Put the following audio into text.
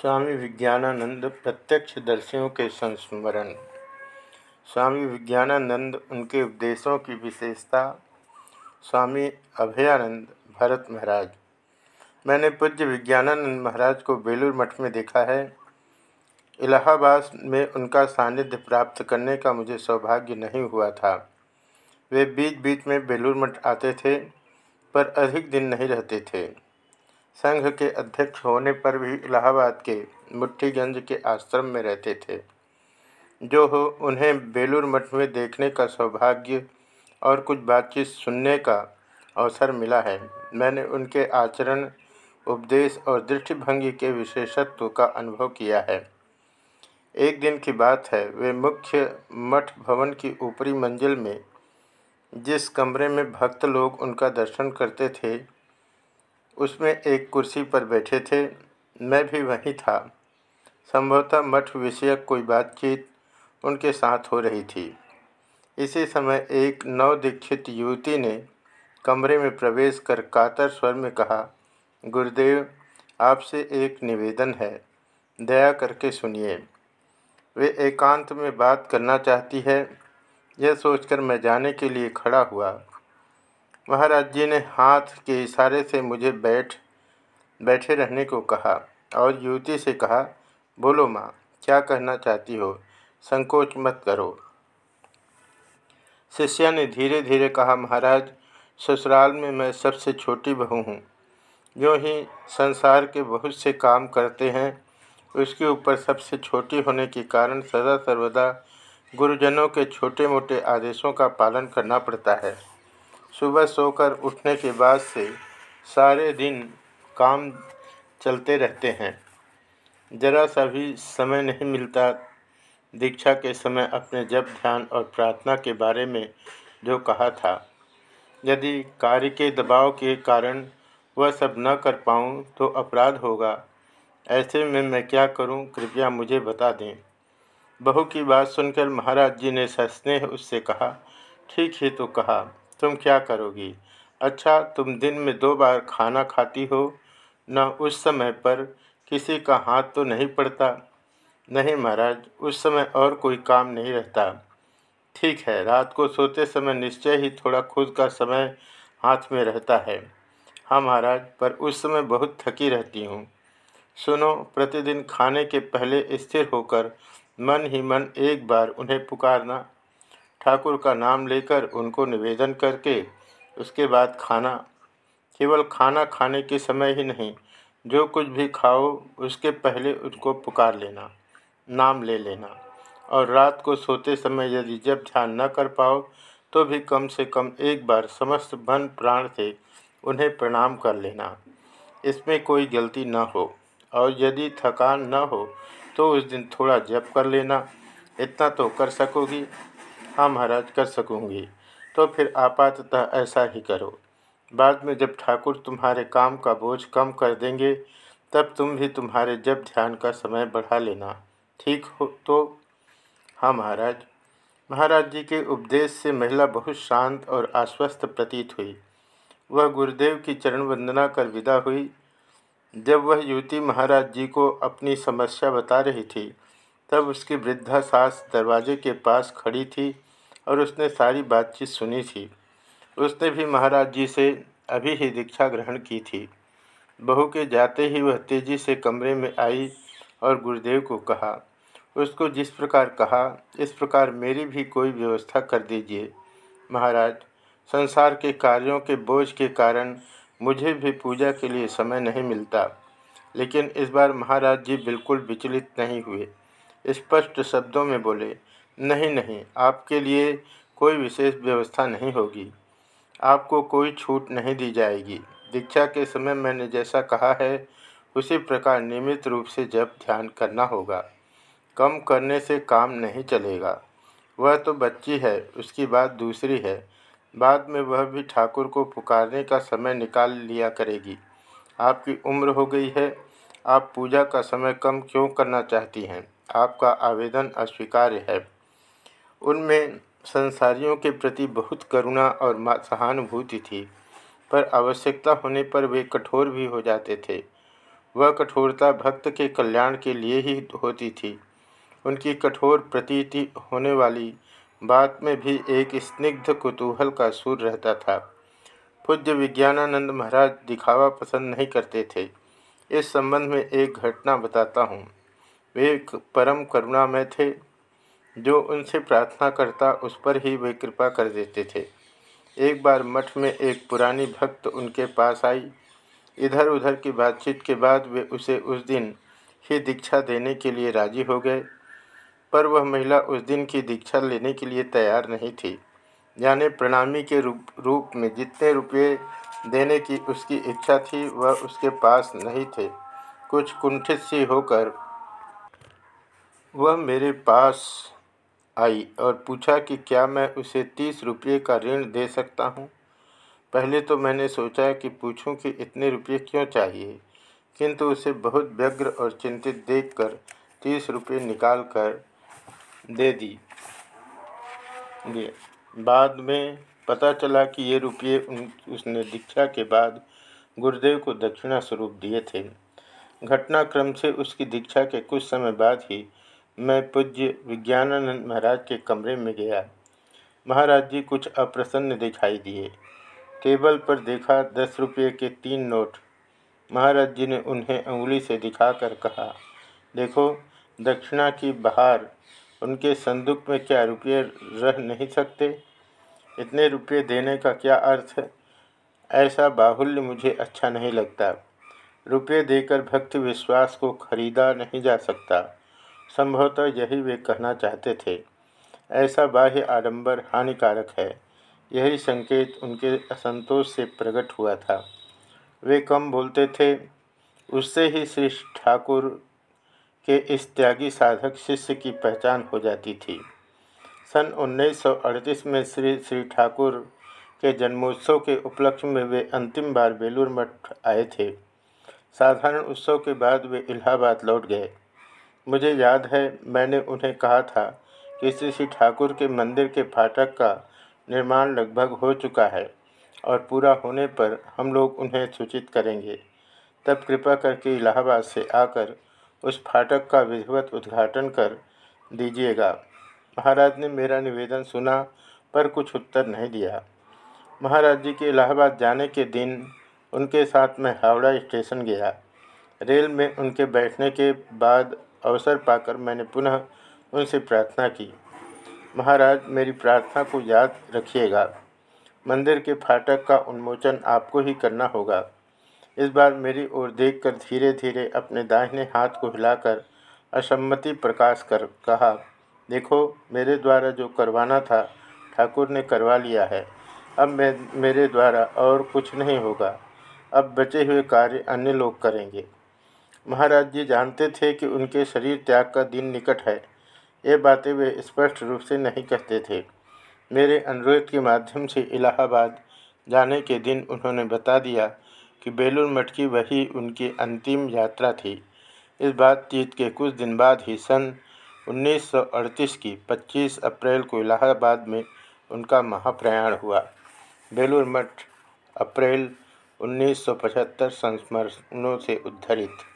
स्वामी विज्ञानानंद प्रत्यक्ष दर्शियों के संस्मरण। स्वामी विज्ञानानंद, उनके उपदेशों की विशेषता। स्वामी अभयानंद, भरत महाराज। मैंने पूज्य विज्ञानानंद महाराज को बेलूर मठ में देखा है। इलाहाबाद में उनका सानिध्य प्राप्त करने का मुझे सौभाग्य नहीं हुआ था। वे बीच बीच में बेलूर मठ आते थे, पर अधिक दिन नहीं रहते थे। संघ के अध्यक्ष होने पर भी इलाहाबाद के मुठ्ठीगंज के आश्रम में रहते थे। जो हो, उन्हें बेलूर मठ में देखने का सौभाग्य और कुछ बातचीत सुनने का अवसर मिला है। मैंने उनके आचरण, उपदेश और दृष्टिभंगी के विशेषत्व का अनुभव किया है। एक दिन की बात है, वे मुख्य मठ भवन की ऊपरी मंजिल में, जिस कमरे में भक्त लोग उनका दर्शन करते थे उसमें एक कुर्सी पर बैठे थे। मैं भी वहीं था। संभवतः मठ विषयक कोई बातचीत उनके साथ हो रही थी। इसी समय एक नवदीक्षित युवती ने कमरे में प्रवेश कर कातर स्वर में कहा, गुरुदेव, आपसे एक निवेदन है। दया करके सुनिए। वे एकांत में बात करना चाहती है। यह सोचकर मैं जाने के लिए खड़ा हुआ। महाराज जी ने हाथ के इशारे से मुझे बैठ, बैठे रहने को कहा और युवती से कहा, बोलो माँ, क्या कहना चाहती हो? संकोच मत करो। शिष्या ने धीरे धीरे कहा, महाराज, ससुराल में मैं सबसे छोटी बहू हूँ। जो ही संसार के बहुत से काम करते हैं, उसके ऊपर सबसे छोटी होने के कारण सदा सर्वदा गुरुजनों के छोटे मोटे आदेशों का पालन करना पड़ता है। सुबह सोकर उठने के बाद से सारे दिन काम चलते रहते हैं। जरा सा भी समय नहीं मिलता दीक्षा के समय अपने जप, ध्यान और प्रार्थना के बारे में जो कहा था। यदि कार्य के दबाव के कारण वह सब न कर पाऊँ तो अपराध होगा। ऐसे में मैं क्या करूँ, कृपया मुझे बता दें। बहू की बात सुनकर महाराज जी ने सस्नेह उससे कहा, ठीक ही तो कहा तुम क्या करोगी? अच्छा तुम दिन में दो बार खाना खाती हो। न उस समय पर किसी का हाथ तो नहीं पड़ता। नहीं महाराज, उस समय और कोई काम नहीं रहता। ठीक है, रात को सोते समय निश्चय ही थोड़ा खुद का समय हाथ में रहता है। हाँ महाराज, पर उस समय बहुत थकी रहती हूँ। सुनो, प्रतिदिन खाने के पहले स्थिर होकर मन ही मन एक बार उन्हें पुकारना। ठाकुर का नाम लेकर उनको निवेदन करके उसके बाद खाना। केवल खाना खाने के समय ही नहीं, जो कुछ भी खाओ, उसके पहले उनको पुकार लेना, नाम ले लेना। और रात को सोते समय यदि जब ध्यान न कर पाओ तो भी कम से कम एक बार समस्त मन प्राण से उन्हें प्रणाम कर लेना। इसमें कोई गलती न हो, और यदि थकान न हो तो उस दिन थोड़ा जप कर लेना। इतना तो कर सकोगी। हाँ महाराज, कर सकूँगी। तो फिर आपातः ऐसा ही करो। बाद में जब ठाकुर तुम्हारे काम का बोझ कम कर देंगे, तब तुम भी तुम्हारे जब ध्यान का समय बढ़ा लेना। ठीक हो तो? हाँ महाराज। महाराज जी के उपदेश से महिला बहुत शांत और आश्वस्त प्रतीत हुई। वह गुरुदेव की चरण वंदना कर विदा हुई। जब वह युवती महाराज जी को अपनी समस्या बता रही थी, तब उसकी वृद्धा सास दरवाजे के पास खड़ी थी। और उसने सारी बातचीत सुनी थी। उसने भी महाराज जी से अभी ही दीक्षा ग्रहण की थी। बहू के जाते ही वह तेज़ी से कमरे में आई और गुरुदेव को कहा, उसको जिस प्रकार कहा, इस प्रकार मेरी भी कोई व्यवस्था कर दीजिए। महाराज, संसार के कार्यों के बोझ के कारण मुझे भी पूजा के लिए समय नहीं मिलता। लेकिन इस बार महाराज जी बिल्कुल विचलित नहीं हुए। स्पष्ट शब्दों में बोले नहीं नहीं, आपके लिए कोई विशेष व्यवस्था नहीं होगी। आपको कोई छूट नहीं दी जाएगी। दीक्षा के समय मैंने जैसा कहा है, उसी प्रकार नियमित रूप से जब ध्यान करना होगा। कम करने से काम नहीं चलेगा। वह तो बच्ची है, उसकी बात दूसरी है। बाद में वह भी ठाकुर को पुकारने का समय निकाल लिया करेगी। आपकी उम्र हो गई है, आप पूजा का समय कम क्यों करना चाहती हैं? आपका आवेदन अस्वीकार्य है। उनमें संसारियों के प्रति बहुत करुणा और सहानुभूति थी, पर आवश्यकता होने पर वे कठोर भी हो जाते थे। वह कठोरता भक्त के कल्याण के लिए ही होती थी। उनकी कठोर प्रतीति होने वाली बात में भी एक स्निग्ध कुतूहल का सुर रहता था। पूज्य विज्ञानानंद महाराज दिखावा पसंद नहीं करते थे। इस संबंध में एक घटना बताता हूँ। वे परम करुणा में थे। जो उनसे प्रार्थना करता, उस पर ही वे कृपा कर देते थे। एक बार मठ में एक पुरानी भक्त उनके पास आई। इधर उधर की बातचीत के बाद वे उसे उस दिन ही दीक्षा देने के लिए राज़ी हो गए। पर वह महिला उस दिन की दीक्षा लेने के लिए तैयार नहीं थी। यानी प्रणामी के रूप रूप में जितने रुपये देने की उसकी इच्छा थी, वह उसके पास नहीं थे। कुछ कुंठित सी होकर, वह मेरे पास आई और पूछा कि क्या मैं उसे तीस रुपये का ऋण दे सकता हूँ? पहले तो मैंने सोचा कि पूछूँ कि इतने रुपये क्यों चाहिए? किंतु उसे बहुत व्यग्र और चिंतित देखकर तीस रुपये निकाल कर दे दी। बाद में पता चला कि ये रुपये उसने दीक्षा के बाद गुरुदेव को दक्षिणा स्वरूप दिए थे। घटनाक्रम से उसकी दीक्षा के कुछ समय बाद ही मैं पूज्य विज्ञानानंद महाराज के कमरे में गया। महाराज जी कुछ अप्रसन्न दिखाई दिए। टेबल पर देखा दस रुपये के तीन नोट। महाराज जी ने उन्हें उंगली से दिखाकर कहा, देखो, दक्षिणा की बहार, उनके संदूक में क्या रुपये रह नहीं सकते? इतने रुपये देने का क्या अर्थ है? ऐसा बाहुल्य मुझे अच्छा नहीं लगता। रुपये देकर भक्ति विश्वास को खरीदा नहीं जा सकता। संभवतः यही वे कहना चाहते थे। ऐसा बाह्य आडंबर हानिकारक है। यही संकेत उनके असंतोष से प्रकट हुआ था। वे कम बोलते थे, उससे ही श्री ठाकुर के इस त्यागी साधक शिष्य की पहचान हो जाती थी। सन 1938 में श्री श्री ठाकुर के जन्मोत्सव के उपलक्ष्य में वे अंतिम बार बेलूर मठ आए थे। साधारण उत्सव के बाद वे इलाहाबाद लौट गए। मुझे याद है, मैंने उन्हें कहा था कि श्री श्री ठाकुर के मंदिर के फाटक का निर्माण लगभग हो चुका है और पूरा होने पर हम लोग उन्हें सूचित करेंगे। तब कृपा करके इलाहाबाद से आकर उस फाटक का विधिवत उद्घाटन कर दीजिएगा। महाराज ने मेरा निवेदन सुना, पर कुछ उत्तर नहीं दिया। महाराज जी के इलाहाबाद जाने के दिन उनके साथ मैं हावड़ा स्टेशन गया। रेल में उनके बैठने के बाद अवसर पाकर मैंने पुनः उनसे प्रार्थना की। महाराज, मेरी प्रार्थना को याद रखिएगा। मंदिर के फाटक का उन्मोचन आपको ही करना होगा। इस बार मेरी ओर देखकर धीरे धीरे अपने दाहिने हाथ को हिलाकर असम्मति प्रकाश कर कहा, देखो, मेरे द्वारा जो करवाना था, ठाकुर ने करवा लिया है। अब मैं, मेरे द्वारा और कुछ नहीं होगा। अब बचे हुए कार्य अन्य लोग करेंगे। महाराज जी जानते थे कि उनके शरीर त्याग का दिन निकट है। ये बातें वे स्पष्ट रूप से नहीं कहते थे। मेरे अनुरोध के माध्यम से इलाहाबाद जाने के दिन उन्होंने बता दिया कि बेलूर मठ की वही उनकी अंतिम यात्रा थी। इस बातचीत के कुछ दिन बाद ही सन 1938 की 25 अप्रैल को इलाहाबाद में उनका महाप्रयाण हुआ। बेलूर मठ अप्रैल 1975 संस्मरणों से उद्धरित